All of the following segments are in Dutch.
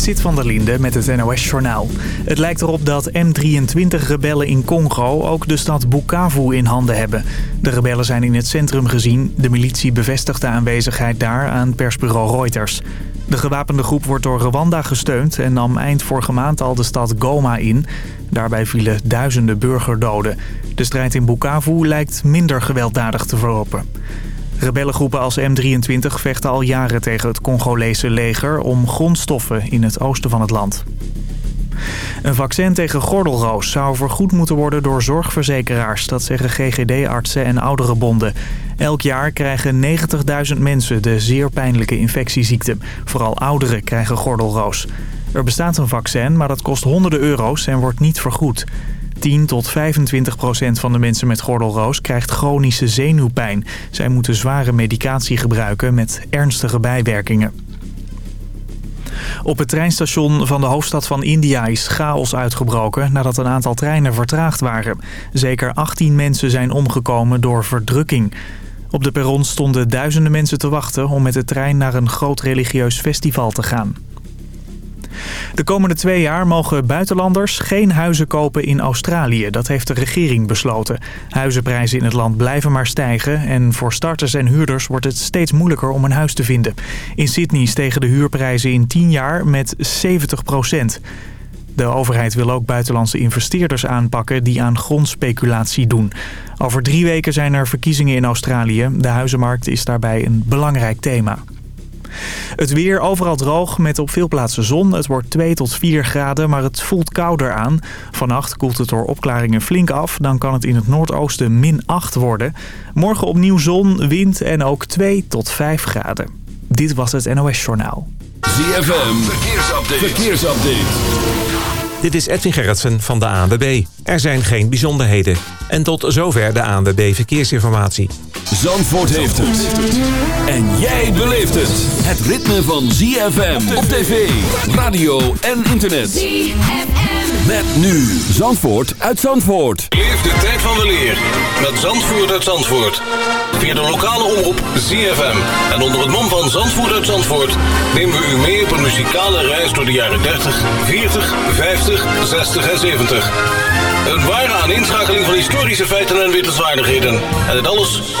Zit van der Linde met het NOS-journaal. Het lijkt erop dat M23-rebellen in Congo ook de stad Bukavu in handen hebben. De rebellen zijn in het centrum gezien. De militie bevestigt de aanwezigheid daar aan persbureau Reuters. De gewapende groep wordt door Rwanda gesteund en nam eind vorige maand al de stad Goma in. Daarbij vielen duizenden burgerdoden. De strijd in Bukavu lijkt minder gewelddadig te verlopen. Rebellengroepen als M23 vechten al jaren tegen het Congolese leger om grondstoffen in het oosten van het land. Een vaccin tegen gordelroos zou vergoed moeten worden door zorgverzekeraars. Dat zeggen GGD-artsen en ouderenbonden. Elk jaar krijgen 90.000 mensen de zeer pijnlijke infectieziekte. Vooral ouderen krijgen gordelroos. Er bestaat een vaccin, maar dat kost honderden euro's en wordt niet vergoed. 10 tot 25 procent van de mensen met gordelroos krijgt chronische zenuwpijn. Zij moeten zware medicatie gebruiken met ernstige bijwerkingen. Op het treinstation van de hoofdstad van India is chaos uitgebroken nadat een aantal treinen vertraagd waren. Zeker 18 mensen zijn omgekomen door verdrukking. Op de perron stonden duizenden mensen te wachten om met de trein naar een groot religieus festival te gaan. De komende twee jaar mogen buitenlanders geen huizen kopen in Australië. Dat heeft de regering besloten. Huizenprijzen in het land blijven maar stijgen... en voor starters en huurders wordt het steeds moeilijker om een huis te vinden. In Sydney stegen de huurprijzen in 10 jaar met 70 procent. De overheid wil ook buitenlandse investeerders aanpakken die aan grondspeculatie doen. Over drie weken zijn er verkiezingen in Australië. De huizenmarkt is daarbij een belangrijk thema. Het weer overal droog met op veel plaatsen zon. Het wordt 2 tot 4 graden, maar het voelt kouder aan. Vannacht koelt het door opklaringen flink af. Dan kan het in het noordoosten min 8 worden. Morgen opnieuw zon, wind en ook 2 tot 5 graden. Dit was het NOS Journaal. ZFM, verkeersupdate. verkeersupdate. Dit is Edwin Gerritsen van de ANWB. Er zijn geen bijzonderheden. En tot zover de ANWB Verkeersinformatie. Zandvoort heeft het. En jij beleeft het. Het ritme van ZFM op tv, radio en internet. ZFM. Met nu Zandvoort uit Zandvoort. Leef de tijd van de leer. Met Zandvoort uit Zandvoort. Via de lokale omroep ZFM. En onder het mom van Zandvoort uit Zandvoort... nemen we u mee op een muzikale reis door de jaren 30, 40, 50, 60 en 70. Een ware aaninschakeling van historische feiten en wittelswaardigheden. En het alles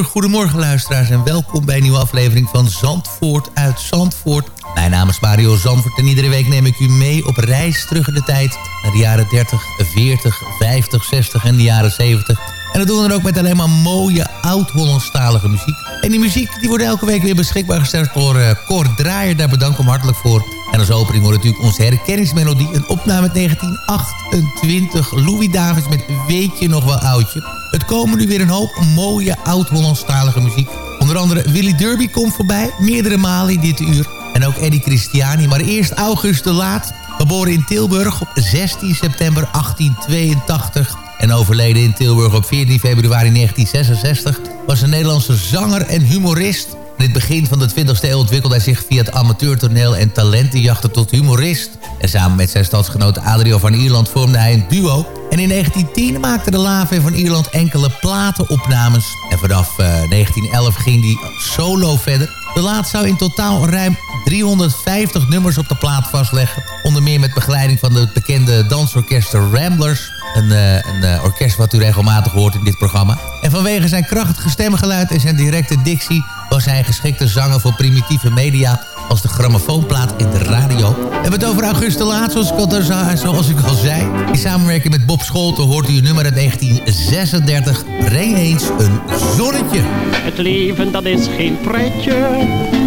goedemorgen luisteraars en welkom bij een nieuwe aflevering van Zandvoort uit Zandvoort. Mijn naam is Mario Zandvoort en iedere week neem ik u mee op reis terug in de tijd naar de jaren 30, 40, 50, 60 en de jaren 70. En dat doen we dan ook met alleen maar mooie oud-Hollandstalige muziek. En die muziek die wordt elke week weer beschikbaar gesteld door uh, Cor Draaier. Daar bedank ik hem hartelijk voor. En als opening wordt natuurlijk onze herkenningsmelodie. Een opname uit 1928. Louis Davids met Weet je nog wel oudje. Het komen nu weer een hoop mooie oud-Hollandstalige muziek. Onder andere Willy Derby komt voorbij. Meerdere malen in dit uur. En ook Eddie Christiani. Maar eerst August de Laat. Geboren in Tilburg op 16 september 1882 en overleden in Tilburg op 14 februari 1966... was een Nederlandse zanger en humorist. In het begin van de 20e eeuw ontwikkelde hij zich via het amateurtoneel en talentenjachten tot humorist. En samen met zijn stadsgenoot Adrio van Ierland vormde hij een duo. En in 1910 maakte de Lave van Ierland enkele platenopnames. En vanaf uh, 1911 ging hij solo verder. De laat zou in totaal ruim 350 nummers op de plaat vastleggen. Onder meer met begeleiding van de bekende dansorkest Ramblers. Een, een uh, orkest wat u regelmatig hoort in dit programma. En vanwege zijn krachtige stemgeluid en zijn directe dictie... was hij een geschikte zanger voor primitieve media... als de grammofoonplaat in de radio. We hebben het over Auguste Laat, zoals ik, al, zoals ik al zei. In samenwerking met Bob Scholten hoort u nummer uit 1936. Breng eens een zonnetje. Het leven dat is geen pretje,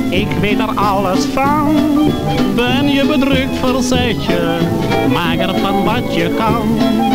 ik weet er alles van. Ben je bedrukt, verzet je, maak er van wat je kan.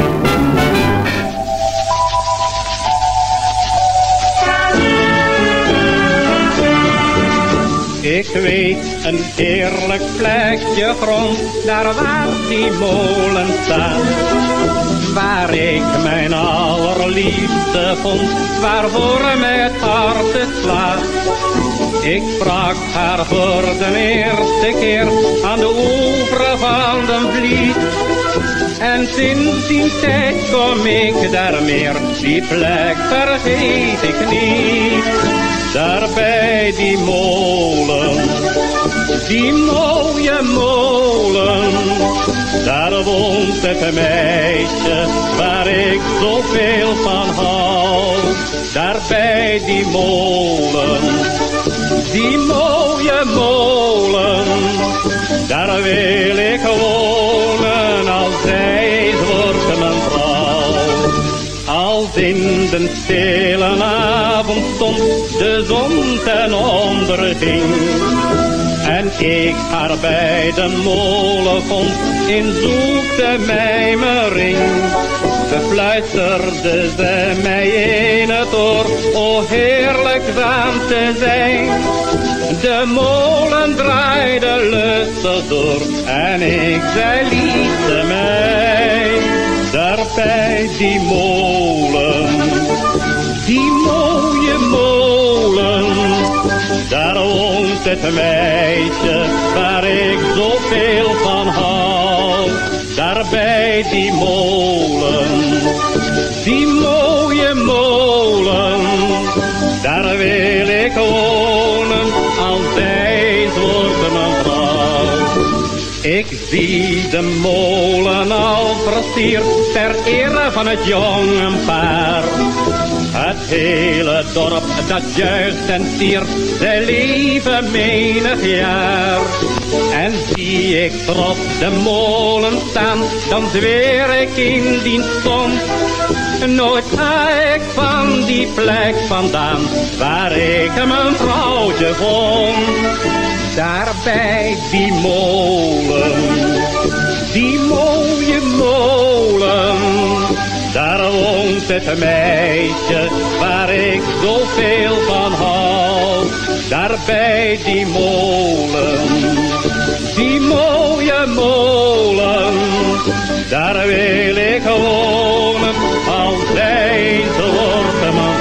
Ik weet een eerlijk plekje grond, daar waar die molen staat. Waar ik mijn allerliefste vond, waarvoor mij het hart het slaat. Ik sprak haar voor de eerste keer aan de oever van de vliet. En sinds die tijd kom ik daar meer, die plek vergeet ik niet. Daar bij die molen, die mooie molen, daar woont het meisje waar ik zoveel van hou. Daar bij die molen, die mooie molen, daar wil ik wonen als zij wordt mijn vrouw. Als in de stille avondstond de zon ten onder ging. En ik haar bij de molen vond in zoete mijmering. Gefluisterde ze mij in het oor, o heerlijk zaam te zijn. De molen draaide lustig door en ik zei liefde mij. Daar bij die molen, die mooie het meisje waar ik zoveel van hou. Daar bij die molen, die mooie molen. Daar wil ik wonen, als zij mijn vrouw. Ik zie de molen al versierd ter ere van het jonge paar. Hele dorp dat juicht en tiert, zij leven menig jaar. En zie ik trots de molen staan, dan zweer ik in die stond. Nooit ga ik van die plek vandaan, waar ik mijn vrouwtje vond. Daar bij die molen, die mooie molen. Daar woont het meisje waar ik zoveel van hou. Daar bij die molen, die mooie molen. Daar wil ik wonen, als zij wordt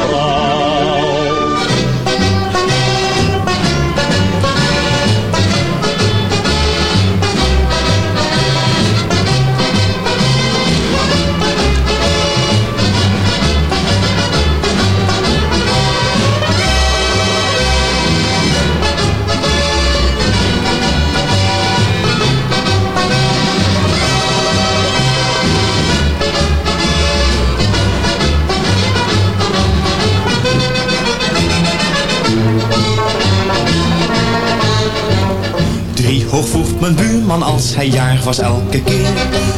als hij jarig was elke keer.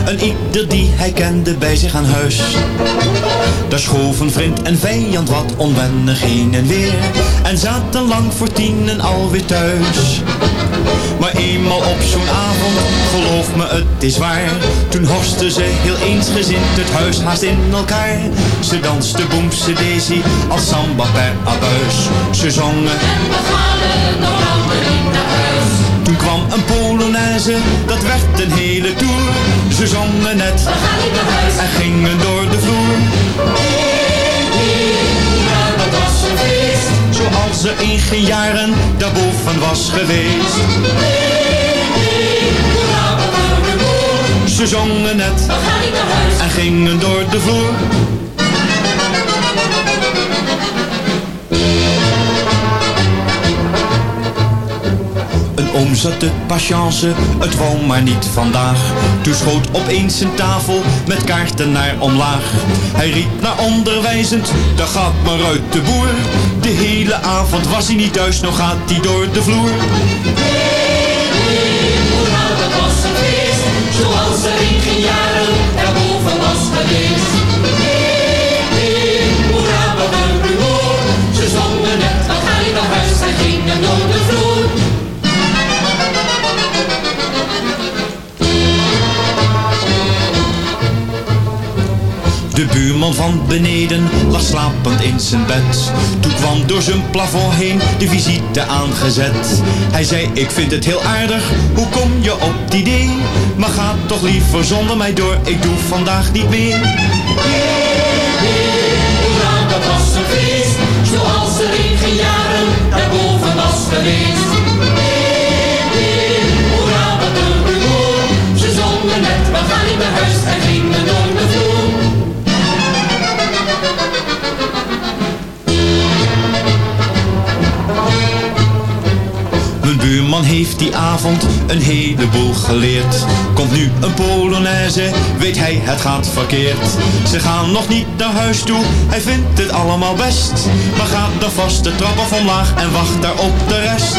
Een ieder die hij kende bij zich aan huis. Daar schoven vriend en vijand wat onwennig heen en weer. En zaten lang voor tienen alweer thuis. Maar eenmaal op zo'n avond, geloof me het is waar. Toen horsten ze heel eensgezind het huis haast in elkaar. Ze danste boemse daisy als samba per abuis. Ze zongen en we gaan nog niet naar huis. Toen kwam een Dat werd een hele tour. Ze zongen net we gaan niet naar huis. en gingen door de vloer. dat was een feest. Zoals er in geen jaren daarboven was geweest. Ze zongen net we gaan niet naar huis. en gingen door de vloer. Oom zat de patience, het wou maar niet vandaag. Toen schoot opeens een tafel met kaarten naar omlaag. Hij riep naar onderwijzend, daar gaat maar uit de boer. De hele avond was hij niet thuis, nog gaat hij door de vloer. zoals er in jaren daarboven was geweest. De buurman van beneden lag slapend in zijn bed. Toen kwam door zijn plafond heen de visite aangezet. Hij zei, ik vind het heel aardig, hoe kom je op het idee? Maar ga toch liever zonder mij door, ik doe vandaag niet meer. Hoera, dat was een feest, zoals er in geen jaren daarboven was geweest. Heeft die avond een heleboel geleerd. Komt nu een Polonaise, weet hij het gaat verkeerd. Ze gaan nog niet naar huis toe, hij vindt het allemaal best. Maar gaat dan vast de trap af omlaag en wacht daar op de rest.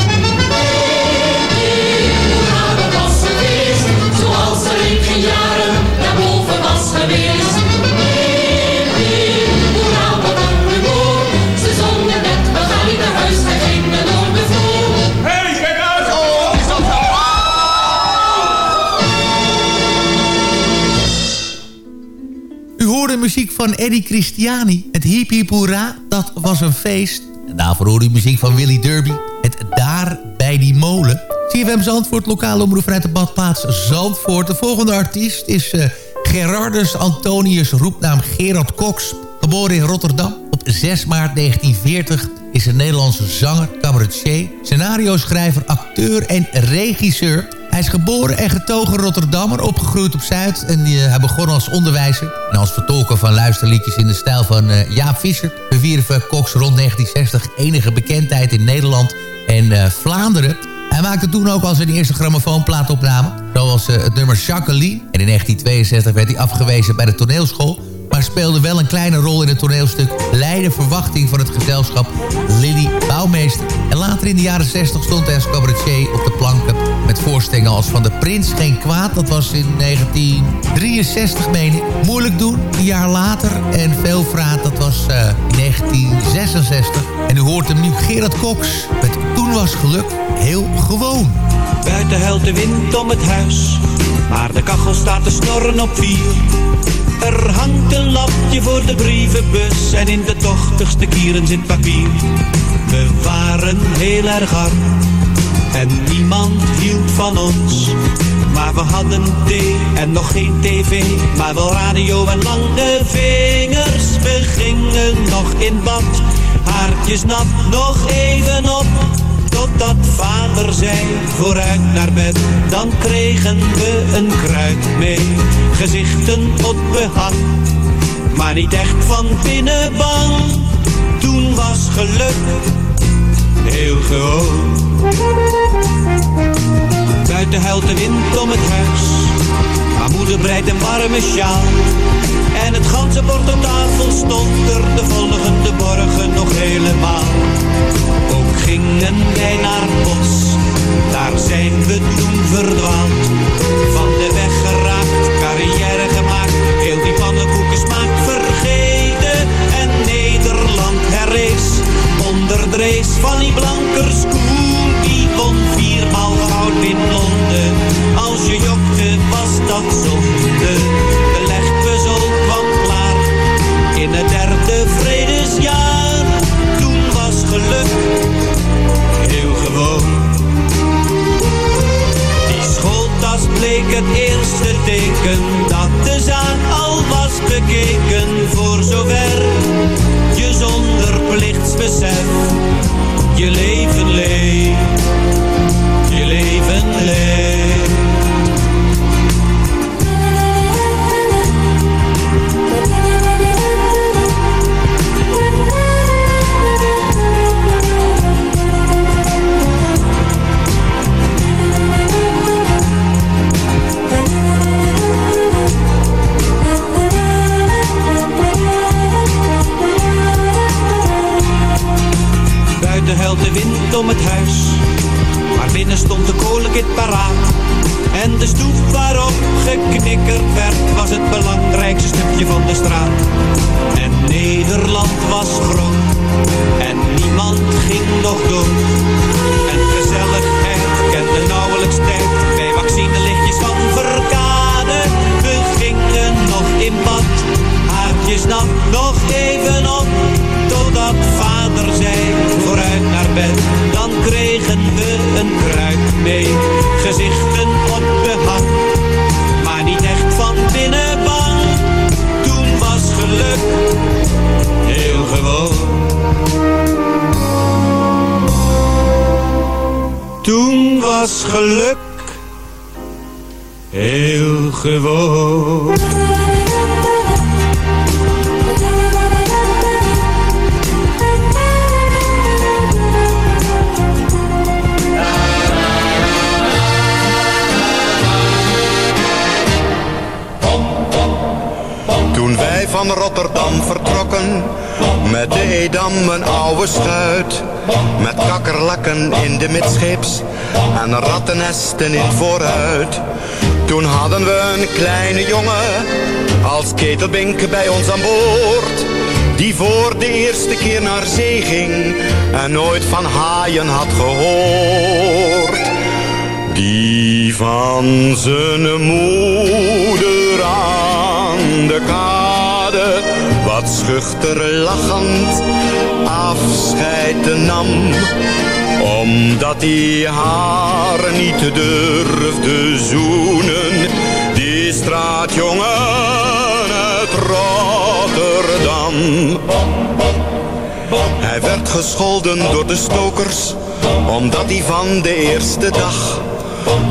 Muziek van Eddie Christiani. Het Hiep Hiep dat was een feest. En daarvoor hoorde u muziek van Willy Derby. Het Daar bij die molen. CFM Zandvoort, lokale omroep vanuit de badplaats Zandvoort. De volgende artiest is eh, Gerardus Antonius, roepnaam Gerard Cox. Geboren in Rotterdam op 6 maart 1940 is een Nederlandse zanger, cabaretier, scenario-schrijver, acteur en regisseur. Hij is geboren en getogen Rotterdammer, opgegroeid op Zuid. En eh, hij begon als onderwijzer en als vertolker van luisterliedjes in de stijl van eh, Jaap Visser. Bewierf Cox rond 1960 enige bekendheid in Nederland en eh, Vlaanderen. Hij maakte toen ook al zijn eerste grammofoonplaatopname. Zoals het nummer Jacqueline. En in 1962 werd hij afgewezen bij de toneelschool speelde wel een kleine rol in het toneelstuk Leiden Verwachting van het gezelschap Lily Bouwmeester. En later in de jaren 60 stond hij als cabaretier op de planken met voorstellingen als Van de Prins Geen Kwaad. Dat was in 1963, meen ik. Moeilijk doen, een jaar later. En Veelvraat, dat was eh, in 1966. En u hoort hem nu Gerard Cox met Toen was geluk heel gewoon. Buiten huilt de wind om het huis, maar de kachel staat te snorren op vier. Er hangt een lapje voor de brievenbus en in de tochtigste kieren zit papier. We waren heel erg arm en niemand hield van ons. Maar we hadden thee en nog geen tv, maar wel radio en lange vingers. We gingen nog in bad, haartjes nat, nog even op. Totdat vader zei, vooruit naar bed, dan kregen we een kruid mee. Gezichten op behang, maar niet echt van binnen bang. Toen was geluk heel gewoon. Buiten huilt de wind om het huis, maar moeder breidt een warme sjaal. En het ganse bord op tafel stond er de volgende morgen nog helemaal. Ook gingen wij naar bos, Daar zijn we toen verdwaald. Van de weg geraakt, carrière gemaakt. Heel die pannenkoeken smaak vergeten. En Nederland herrees. Onder de van die blankers koel. Die won viermaal goud in Londen. Als je jokte was dat zonde. In het derde vredesjaar. Toen was geluk heel gewoon. Die schooltas bleek het eerste teken dat de zaak al was bekeken. Voor zover je zonder plichtsbesef hadden we een kleine jongen als ketelbink bij ons aan boord. Die voor de eerste keer naar zee ging en nooit van haaien had gehoord. Die van zijn moeder aan de kade wat schuchter lachend afscheid nam. Omdat hij haar niet durfde zoenen, straatjongen uit Rotterdam. Hij werd gescholden door de stokers, omdat hij van de eerste dag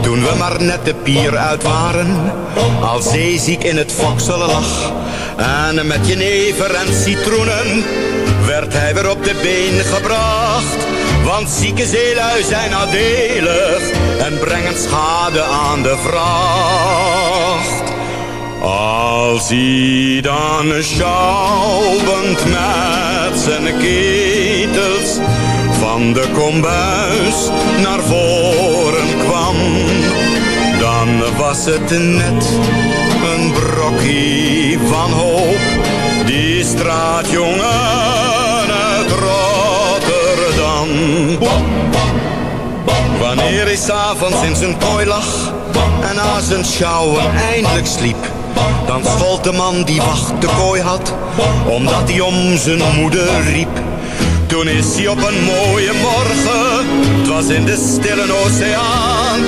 toen we maar net de pier uit waren, al zeeziek in het fokselen lag. En met jenever en citroenen werd hij weer op de been gebracht. Want zieke zeelui zijn nadelig en brengen schade aan de vracht. Als hij dan schouwend met zijn ketels van de kombuis naar voren kwam, dan was het net een brokje van hoop. Die straatjongen Wanneer hij s'avonds in zijn kooi lag en na zijn sjouwen eindelijk sliep, dan schold de man die wacht de kooi had, omdat hij om zijn moeder riep. Toen is hij op een mooie morgen, het was in de stille oceaan.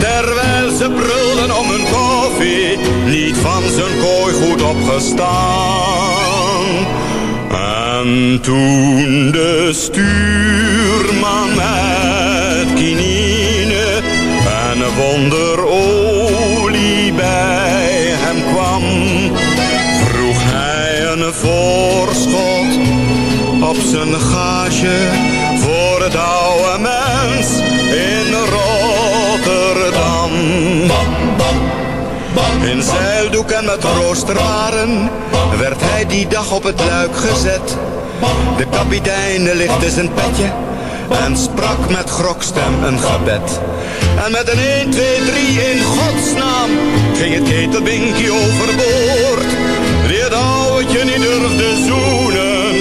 Terwijl ze brulden om hun koffie, niet van zijn kooi goed opgestaan. En toen de stuurman zeildoek en met roosterwaren werd hij die dag op het luik gezet. De kapitein lichtte zijn petje en sprak met grokstem een gebed. En met een 1, 2, 3 in godsnaam ging het ketelbinkie overboord. Die het ouwtje niet durfde zoenen,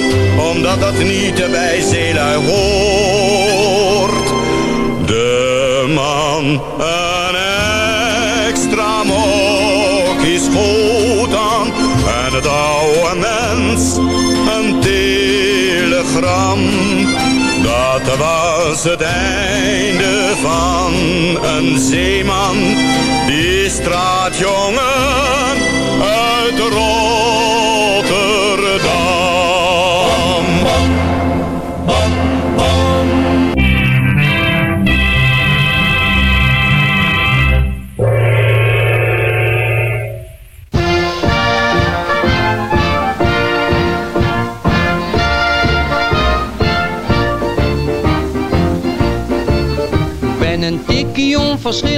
omdat dat niet bij zeelui hoort. De man aan en het oude mens een telegram. Dat was het einde van een zeeman, die straatjongen uit Rotterdam.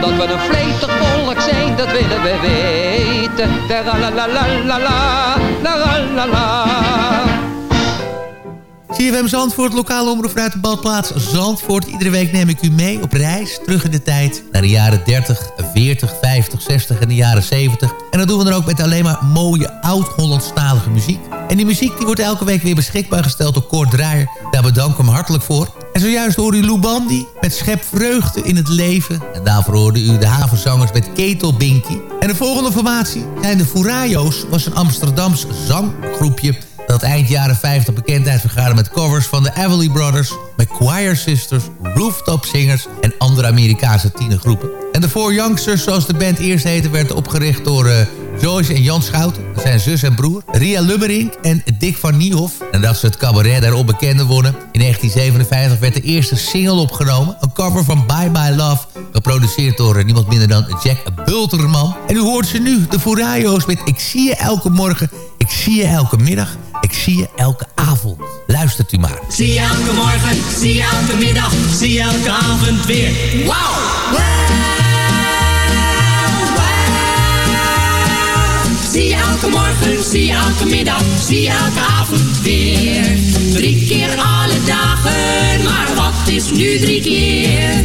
Dat we een vletig volk zijn, dat willen we weten. La la la la la la la la la. CFM Zandvoort, lokale omroep vanuit de badplaats Zandvoort. Iedere week neem ik u mee op reis terug in de tijd... naar de jaren 30, 40, 50, 60 en de jaren 70. En dat doen we dan ook met alleen maar mooie oud-Hollandstalige muziek. En die muziek die wordt elke week weer beschikbaar gesteld door Kort Draaier. Daar bedank ik hem hartelijk voor. En zojuist hoorde u Lou Bandy met Schep Vreugde in het Leven. En daarvoor hoorde u de havenzangers met Ketelbinky. En de volgende formatie zijn de Furayo's. was een Amsterdams zanggroepje dat eind jaren 50 bekendheid vergaarde met covers van de Everly Brothers, McQuire Sisters, Rooftop Singers en andere Amerikaanse tienergroepen. En de Four Youngsters, zoals de band eerst heette, werd opgericht door uh, Joyce en Jan Schouten. Zijn zus en broer. Ria Lummerink en Dick van Niehoff. En dat ze het cabaret daarop bekende wonnen. In 1957 werd de eerste single opgenomen. Een cover van Bye Bye Love. Geproduceerd door uh, niemand minder dan Jack Bulterman. En u hoort ze nu, de Furayo's met Ik zie je elke morgen. Ik zie je elke middag. Ik zie je elke avond. Luistert u maar. Zie je elke morgen, zie je elke middag, zie je elke avond weer. Wauw! Zie je elke morgen, zie je elke middag, zie je elke avond weer. Drie keer alle dagen, maar wat is nu drie keer?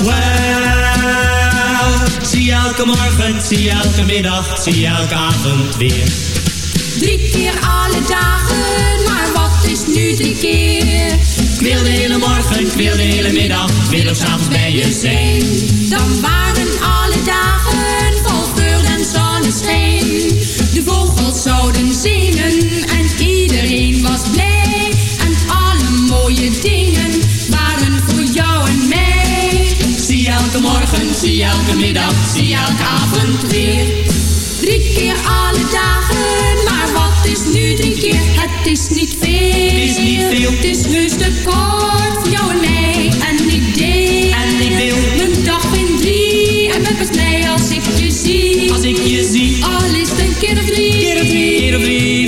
well. Zie elke morgen, zie elke middag, zie elke avond weer. Drie keer alle dagen, maar wat is nu drie keer? Ik wil de hele morgen, ik wil de hele middag, ik wil ook s'avonds bij je zijn. Dan waren alle dagen vol vreugde en zonneschijn. De vogels zouden zingen en iedereen was blij. Zie je elke middag, zie je elke avond weer. Drie keer alle dagen, maar wat is nu drie keer? Het is niet veel. Het is niet veel. Het is heus te kort voor jou en mij. En ik deel. En ik deel. Mijn dag in drie. En ben pas blij als ik je zie. Als ik je zie. Al is het een keer of drie. Keer of drie. Keer of drie.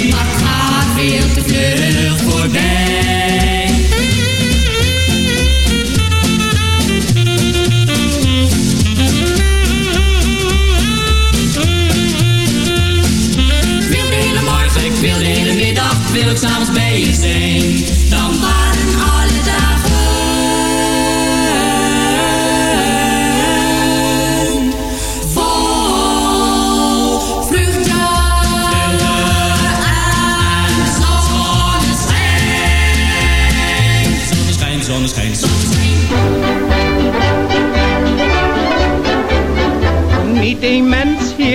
Middag, ik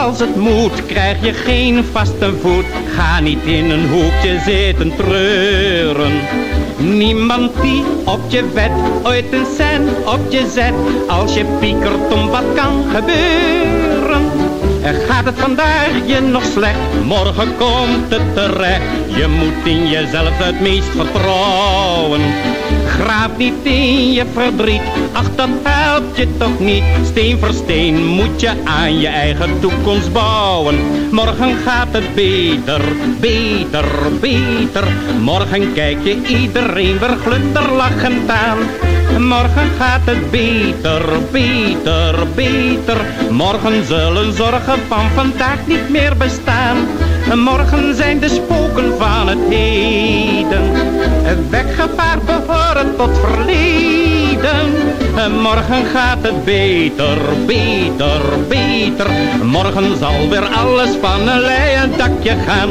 Zoals het moet, krijg je geen vaste voet. Ga niet in een hoekje zitten treuren. Niemand die op je wet ooit een cent op je zet. Als je piekert om wat kan gebeuren. En Gaat het vandaag je nog slecht, morgen komt het terecht. Je moet in jezelf het meest vertrouwen. Graaf niet in je verdriet, ach dat helpt je toch niet. Steen voor steen moet je aan je eigen toekomst bouwen. Morgen gaat het beter, beter, beter. Morgen kijk je iedereen weer glunderlachend aan. Morgen gaat het beter, beter, beter. Morgen zullen zorgen van vandaag niet meer bestaan. Morgen zijn de spoken van het heden. Weggevaard behoren tot verleden. Morgen gaat het beter, beter, beter. Morgen zal weer alles van een leien dakje gaan.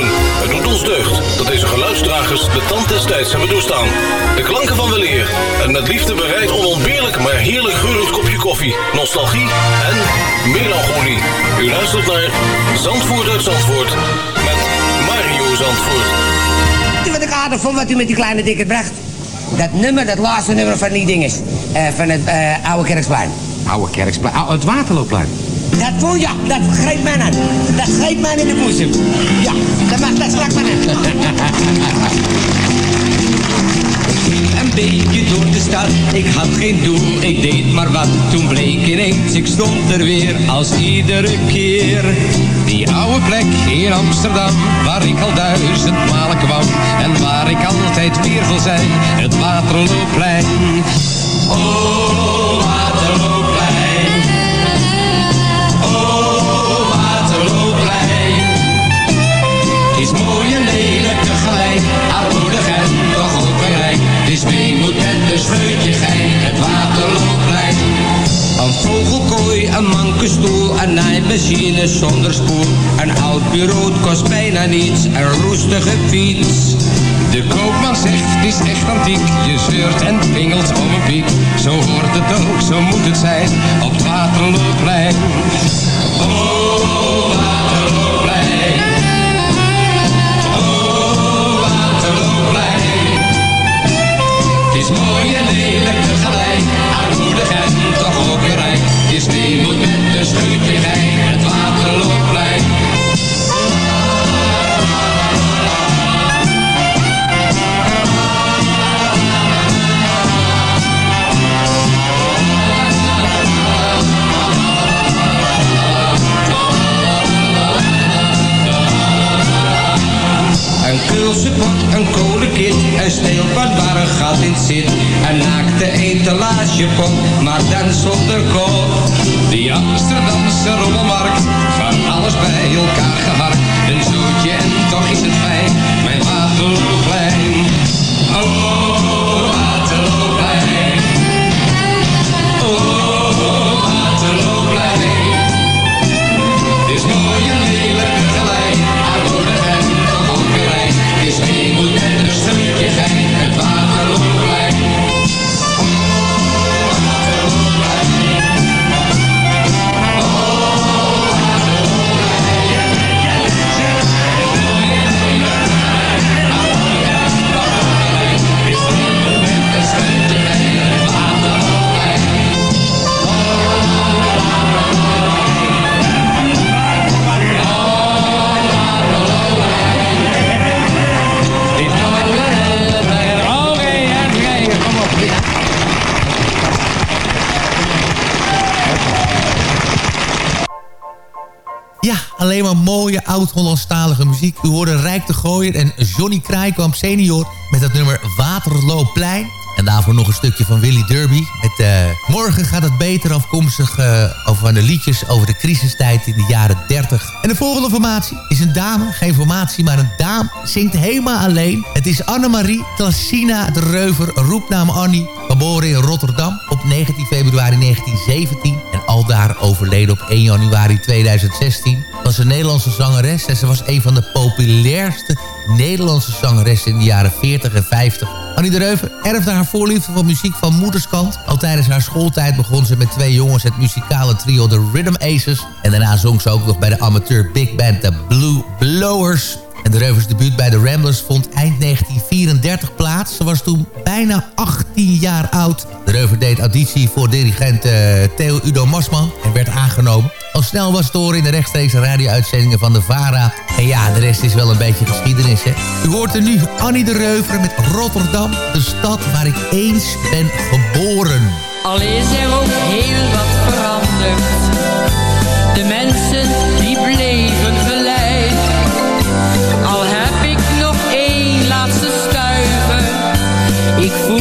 De tand des tijds hebben doorstaan. De klanken van weleer en met liefde bereid onontbeerlijk maar heerlijk geurend kopje koffie, nostalgie en melancholie. U luistert naar Zandvoort uit Zandvoort met Mario Zandvoort. Wat ik aardig vond wat u met die kleine dikke bracht. Dat nummer, dat laatste nummer van die dinges. eh, van het eh, oude kerksplein. Oude Kerksplein. Het Waterloopplein. Dat voel ja, dat greep mij aan. Dat greep mij in de boezem. Ja, dat, mag, dat sprak mij aan. Een beetje door de stad, ik had geen doel, ik deed maar wat. Toen bleek ineens, ik stond er weer als iedere keer. Die oude plek in Amsterdam, waar ik al duizend malen kwam. En waar ik altijd weer wil zijn, het Waterloopplein. Oh, een mankenstoel, een naaimachine zonder spoel. Een oud bureau kost bijna niets, een roestige fiets. De koopman zegt, het is echt antiek. Je zeurt en pingelt om een piek. Zo hoort het ook, zo moet het zijn, op het Waterloopplein. Oh, Waterloopplein. Oh. Het is mooi en lelijk tegelijk, armoedig en toch ook weer rijk. Weemoed met een scheutje gein, het Waterloopplein. Een Keulse pot, een kolenkit, een steelpad waar een gat in zit. Naakte etalagepop, maar dan zonder kop. Die Amsterdamse rommelmarkt, van alles bij elkaar geharkt. Een zootje en toch is het fijn, mijn Waterloopplein. oud-Hollandstalige muziek. U hoorde Rijk de Gooier en Johnny Kraaikamp senior met het nummer Waterloopplein. En daarvoor nog een stukje van Willy Derby. Met eh, Morgen gaat het beter afkomstig uh, van de liedjes over de crisistijd in de jaren 30. En de volgende formatie is een dame. Geen formatie, maar een dame. Zingt helemaal alleen. Het is Annemarie Klassina de Reuver, roepnaam Annie. Geboren in Rotterdam op 19 februari 1917. En aldaar overleden op 1 januari 2016. Was een Nederlandse zangeres en ze was een van de populairste Nederlandse zangeressen in de jaren 40 en 50. Annie de Reuver erfde haar voorliefde van muziek van moederskant. Al tijdens haar schooltijd begon ze met twee jongens het muzikale trio The Rhythm Aces. En daarna zong ze ook nog bij de amateur big band The Blue Blowers. En de Reuvers debuut bij de Ramblers vond eind 1934 plaats. Ze was toen bijna 18 jaar oud. De Reuver deed auditie voor dirigent uh, Theo Udo Masman en werd aangenomen. Al snel was het door in de rechtstreekse radio-uitzendingen van de VARA. En ja, de rest is wel een beetje geschiedenis, hè. U hoort er nu Annie de Reuver met Rotterdam, de stad waar ik eens ben geboren. Al is er ook heel wat veranderd. De mensen Ik voel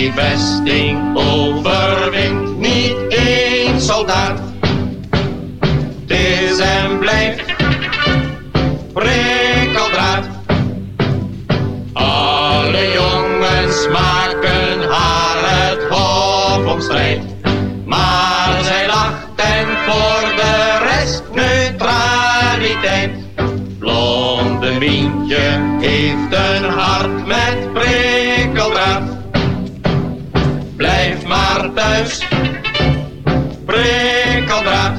die vesting overwint niet één soldaat. Het is en blijft prikkeldraad. Alle jongens maken haar het hof om strijd. Maar zij lacht en voor de rest neutraliteit. Blonde Mientje heeft een hart met prikkeldraad. Thuis, prikkeldraad.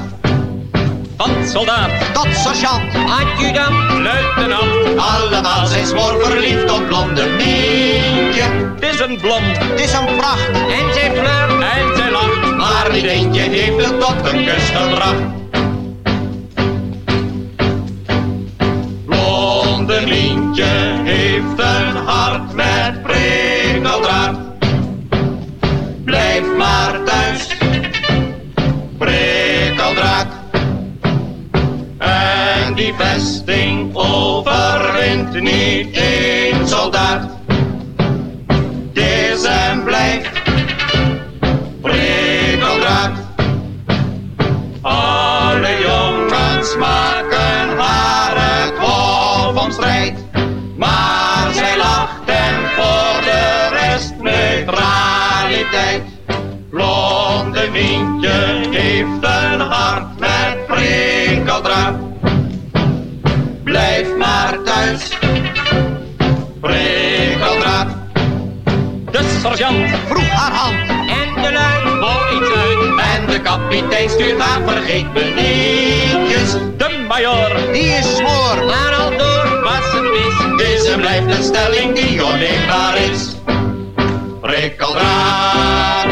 Van soldaat tot sergeant, adjudant, luitenant. Allemaal zijn smoor verliefd op blonde Mientje. Het is een blom, Het is een pracht en zij flirt, en zij lacht. Maar niet eentje heeft het tot een kus gebracht. Blonde Mientje heeft een hart met prikkeldraad. die vesting overwint niet één soldaat. Deze en blijft prikkeldraad. Alle jongens maken haar het van strijd. Maar zij lacht en voor de rest neutraliteit. Blonde windjes. Sergeant vroeg haar hand en de luid voor iets uit. En de kapitein stuurt haar vergeet me nietjes. De major, Die is smoor, maar al door was een mis. deze blijft een stelling die onneembaar is. Prikkeldraad,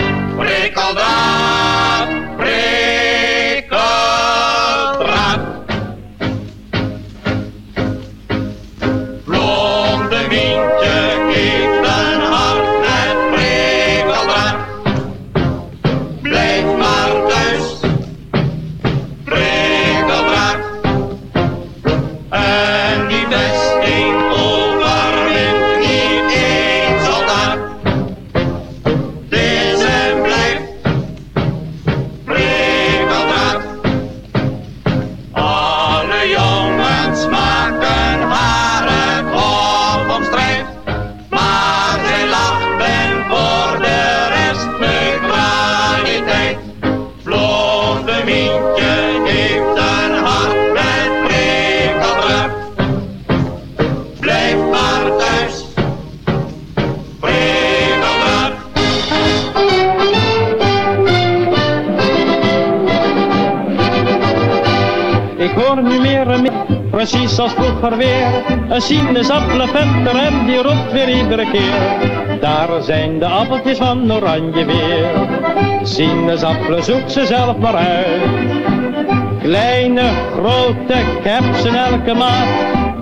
Een sinaasappelventer en die roept weer iedere keer. Daar zijn de appeltjes van oranje weer. Sinaasappelen zoek ze zelf maar uit. Kleine, grote, ik ze elke maat.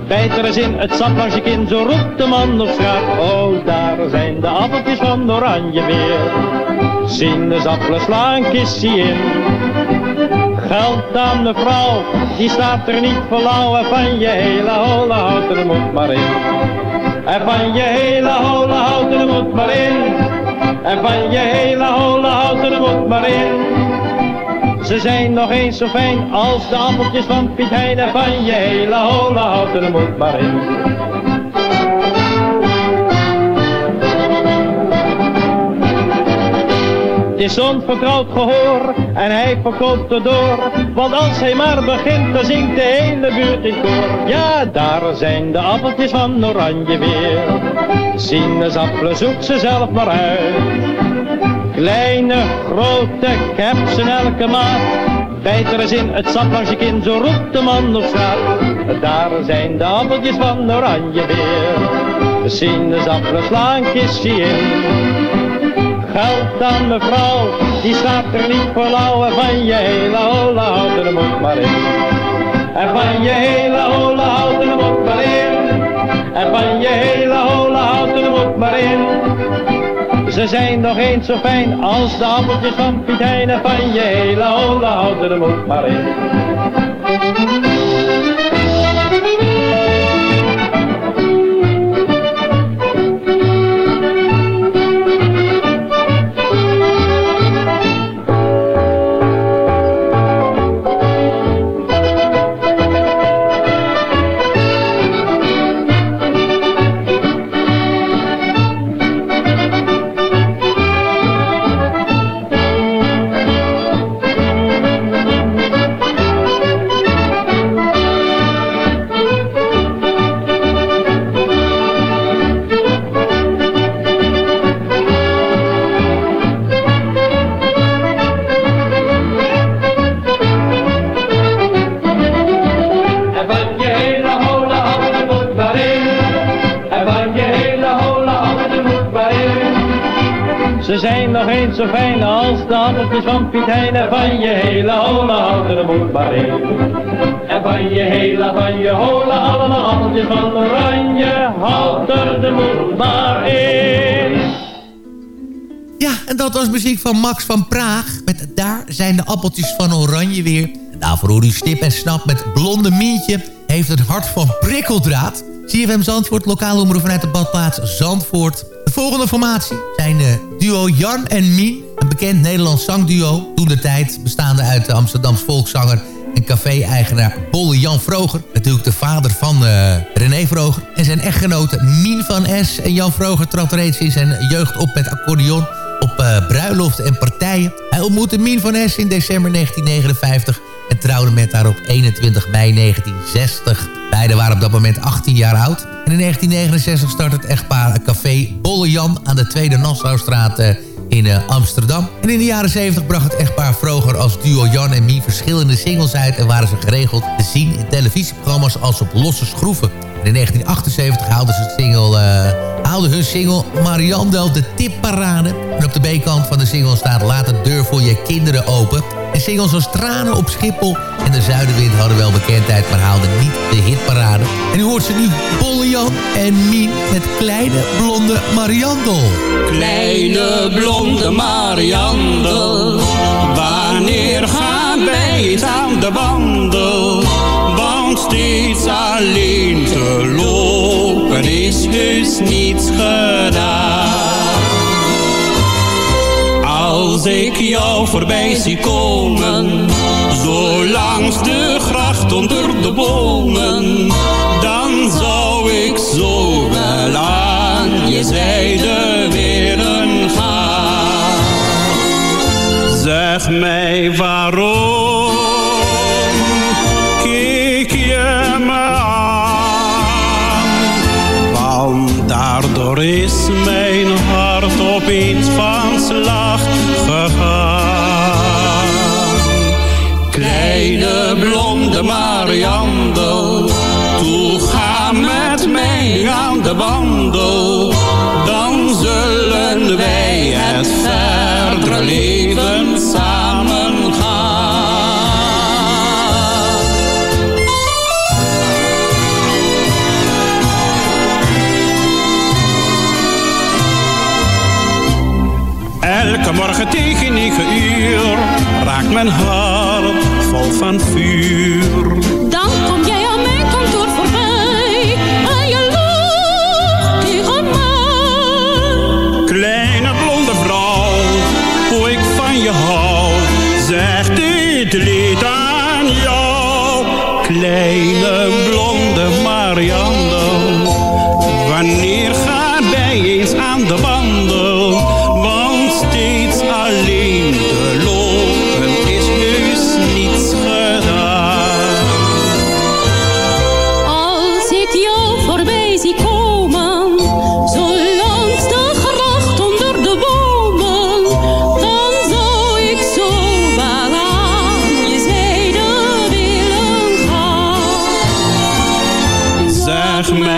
Bijt er eens in het sap langs je kin, zo roept de man op straat. Oh, daar zijn de appeltjes van oranje weer. Sinaasappelen slaan kistje in. Geld aan de vrouw, die staat er niet voor lauw. Van je hele holle houten er maar in. En van je hele holle houten er maar in. En van je hele holle houten er maar in. Ze zijn nog eens zo fijn als de appeltjes van Piet Hein. En van je hele holle houten er maar in. Is onvertrouwd gehoor en hij verkoopt er door. Want als hij maar begint, dan zingt de hele buurt in koor. Ja, daar zijn de appeltjes van oranje weer. Sinaasappelen zoek ze zelf maar uit. Kleine, grote, in elke maat. Bijt er eens in het sap langs je zo roept de man op straat. Daar zijn de appeltjes van oranje weer. De sinaasappelen slaan kistje in. Geld aan mevrouw, die staat er niet voor lauw. En van je hele holle houten er moet maar in. En van je hele holle houten er moet maar in. En van je hele holle houten er moet maar in. Ze zijn nog eens zo fijn als de appeltjes van Piet van je hele holle houten er moet maar in. Nog eens zo fijn als de appeltjes van Piet van je hele holle handen moet maar in. En van je hele, van je holle, allemaal appeltjes van oranje. Houd er de moed maar in. Ja, en dat was muziek van Max van Praag. Met Daar zijn de appeltjes van oranje weer. En daarvoor hoor u Stip en Snap met Blonde Mientje. Heeft het hart van prikkeldraad. CFM Zandvoort, lokale omroep vanuit de badplaats Zandvoort. De volgende formatie zijn de duo Jan en Mien. Een bekend Nederlands zangduo. Toen de tijd bestaande uit de Amsterdamse volkszanger en café-eigenaar Bolle Jan Vroger. Natuurlijk de vader van eh, René Vroger. En zijn echtgenote Mien van S. En Jan Vroger trad reeds in zijn jeugd op met accordeon op uh, bruiloften en partijen. Hij ontmoette Mien van Hess in december 1959 en trouwde met haar op 21 mei 1960. Beiden waren op dat moment 18 jaar oud. En in 1969 start het echtpaar café Bolle Jan aan de Tweede Nassaustraat uh, in uh, Amsterdam. En in de jaren 70 bracht het echtpaar vroeger als duo Jan en Mie verschillende singles uit... en waren ze geregeld te zien in televisieprogramma's als op losse schroeven. En in 1978 haalden ze het single, uh, haalden hun single Mariandel de tipparade. En op de B-kant van de single staat Laat de deur voor je kinderen open. En singles als Tranen op Schiphol en De Zuidenwind hadden wel bekendheid... maar haalden niet de hitparade. En u hoort ze nu Bolle Jan en Mien met Kleine Blonde Mariandel. Kleine Blonde Mariandel, wanneer gaan wij aan de wandel? Want steeds alleen te lopen is dus niets gedaan. Als ik jou voorbij zie komen, zo langs de gracht onder de bomen, dan zou ik zo wel aan je zijde willen gaan. Zeg mij waarom kijk je me aan, want daardoor is mijn hart opeens van de wandel. Dan zullen wij het verdere leven samen gaan. Elke morgen tegen negen uur raakt mijn hart vol van vuur. Zeg mij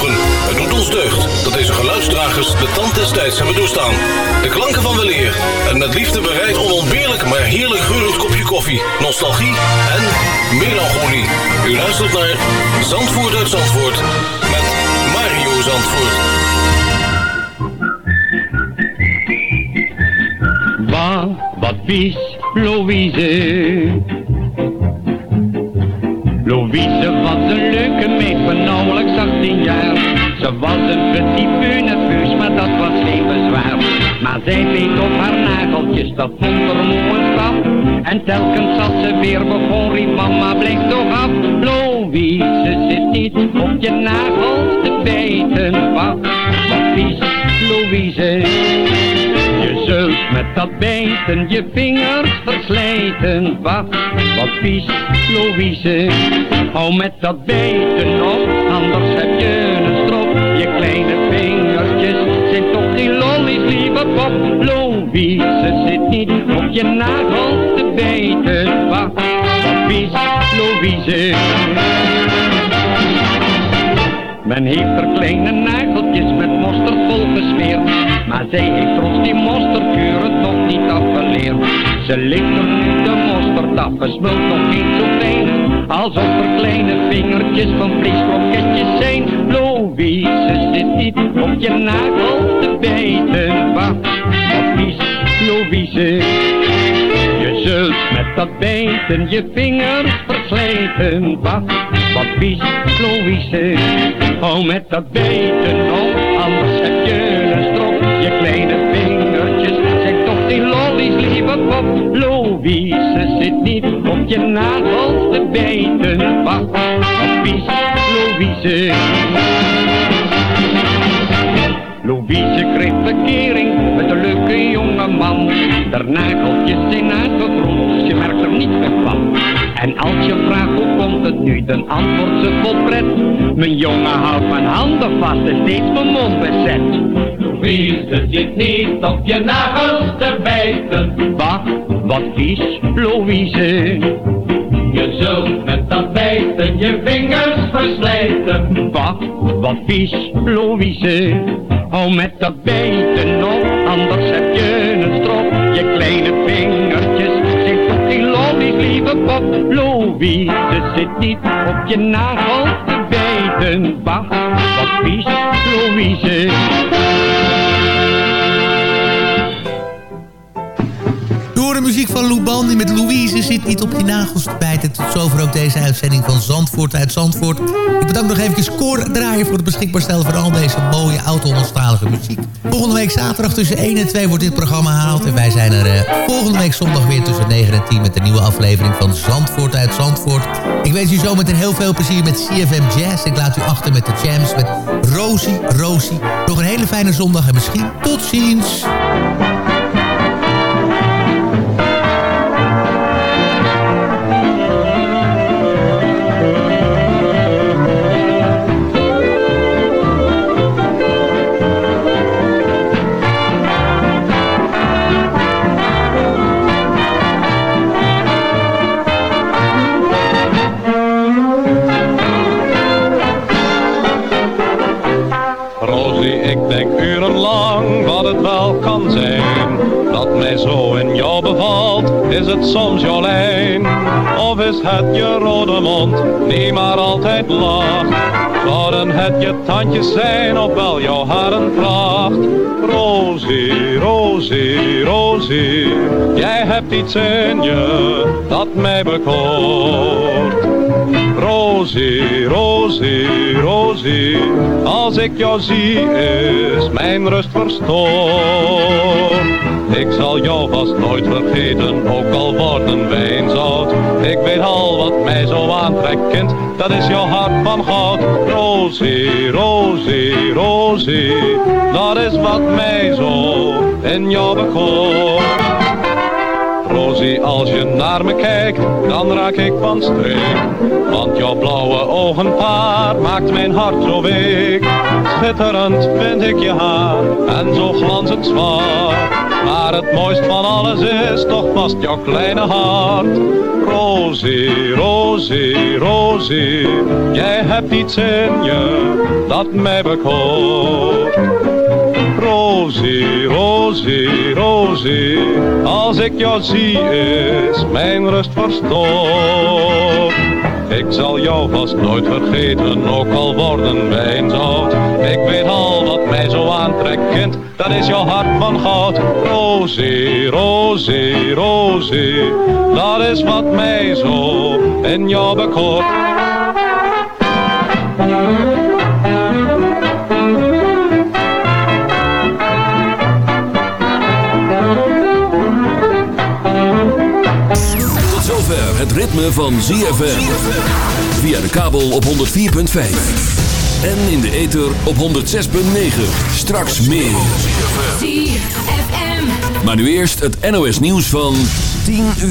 Dat deze geluidsdragers de tand des tijds hebben doorstaan. De klanken van weleer en met liefde bereid onontbeerlijk maar heerlijk geurend kopje koffie, nostalgie en melancholie. U luistert naar Zandvoort uit Zandvoort met Mario Zandvoort. Wat, wat vies, Louise. Louise was een leuke meid van nauwelijks 18 jaar. Ze was een petit nerveus, maar dat was geen bezwaar. Maar zij beet op haar nageltjes, dat vond er een stap. En telkens als ze weer begon, mama, blijf toch af. Louise zit niet op je nagels te bijten. Wat, wat vies, Louise. Je zult met dat bijten je vingers verslijten. Wat, wat vies, Louise. Hou met dat bijten op, Louise zit niet op je nagels te bijten. Wat vies, Louise. Men heeft er kleine nageltjes met mosterd vol gesmeerd. Maar zij heeft trots die mosterdkuur het nog niet afgeleerd. Ze ligt er nu de mosterd af, gesmuld nog niet zo fijn. Alsof er kleine vingertjes van vleeskroketjes zijn. Louise zit niet op je nagel Je zult met dat bijten je vingers verslijten. Wat, wat vies, Louise. Hou met dat bijten op, anders heb je een strop. Je kleine vingertjes zijn toch die lollies, lieve pop. Louise zit niet op je nagels te bijten. Wat, wat vies, Louise. Louise kreeg een leuke jonge man. De nageltjes zijn uitgegroeid, je merkt er niet meer van. En als je vraagt hoe komt het nu, dan antwoordt ze vol pret. Mijn jongen houdt mijn handen vast en steeds mijn mond bezet. Louise zit niet op je nagels te bijten. Wat, wat vies, Louise. Je zult met dat bijten je vingers verslijten. Wat, wat vies, Louise. Hou met dat bijten op, anders heb je een strop. Je kleine vingertjes zijn toch die lollies, lieve pop. Louise zit niet op je nagels te bijten. Wat, wat vies, Louise. Muziek van Lou Bandy met Louise zit niet op je nagels te bijten. Tot zover ook deze uitzending van Zandvoort uit Zandvoort. Ik bedank nog even Cor draaien voor het beschikbaar stellen van al deze mooie oud-Hollandstalige muziek. Volgende week zaterdag tussen 1 en 2 wordt dit programma gehaald. En wij zijn er uh, volgende week zondag weer tussen 9 en 10 met de nieuwe aflevering van Zandvoort uit Zandvoort. Ik wens u zometeen heel veel plezier met CFM Jazz. Ik laat u achter met de jams met Rosie, Rosie. Nog een hele fijne zondag en misschien tot ziens. Is het soms jouw lijn? Of is het je rode mond die maar altijd lacht? Zouden het je tandjes zijn of wel jouw harenpracht? Rosie, Rosie, Rosie, jij hebt iets in je dat mij bekoort. Rosie, Rosie, Rosie, als ik jou zie is mijn rust verstoord. Ik zal jou vast nooit vergeten, ook al worden wij eens oud. Ik weet al wat mij zo aantrekt, kind, dat is jouw hart van goud. Rosie, Rosie, Rosie, dat is wat mij zo in jou bekoort. Rosie, als je naar me kijkt, dan raak ik van streek. Want jouw blauwe ogenpaar maakt mijn hart zo week. Schitterend vind ik je haar en zo glanzend zwart. Maar het mooist van alles is toch vast jouw kleine hart. Rosie, Rosie, Rosie, jij hebt iets in je dat mij bekoort. Rosie, Rosie, Rosie, als ik jou zie is mijn rust verstoord. Ik zal jou vast nooit vergeten, ook al worden wij eens oud. Ik weet al wat mij zo aantrekt, kind, dat is jouw hart van goud. Rosie, Rosie, Rosie, dat is wat mij zo in jou bekoort. Het ritme van ZFM. Via de kabel op 104.5. En in de ether op 106.9. Straks meer. ZFM. Maar nu eerst het NOS nieuws van 10 uur.